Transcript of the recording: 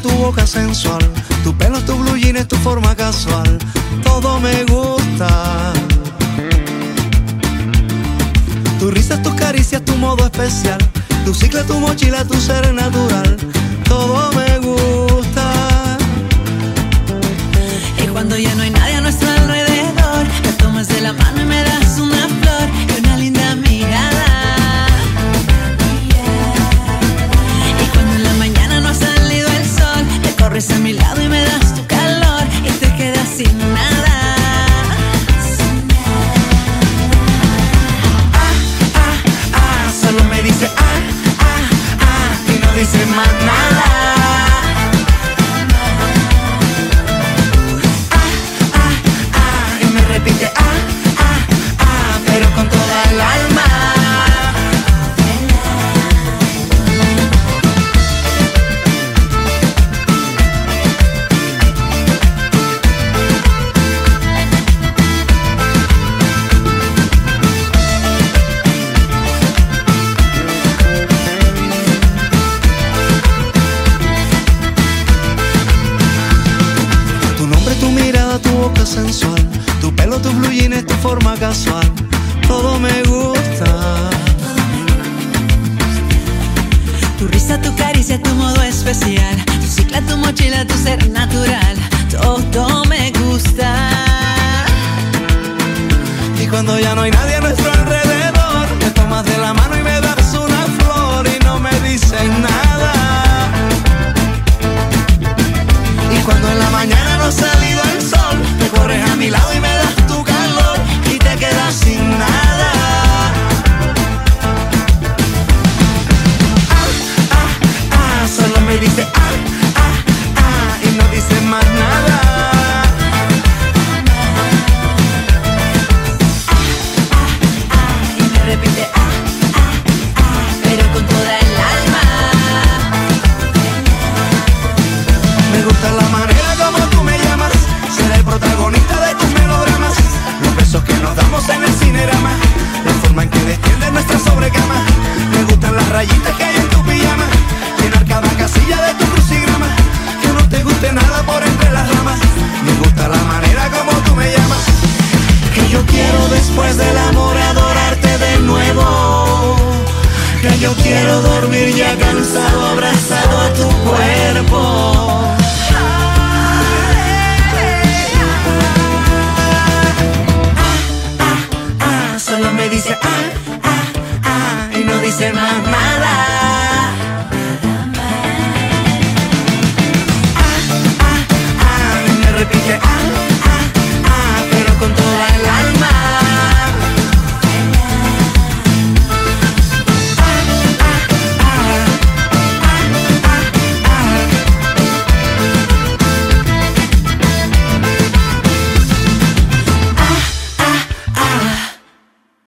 tu boca sensual, tu pelo, tu blue jean es tu forma casual. Todo me gusta. Tu risa, tus caricias, tu modo especial, tu cicla, tu mochila, tu ser natural Tu pelo, tus blue jeans, tu forma casual. Todo me gusta. Tu risa, tu caricia, tu modo especial. Tu cicla, tu mochila, tu ser natural. Todo me gusta. Y cuando ya no hay nadie, no es He said, yo quiero dormir ya cansado, abrazado a tu cuerpo. Ah, ah, ah, solo me dice ah, ah, ah, y no dice más nada. Ah, ah, ah, y me repite ah.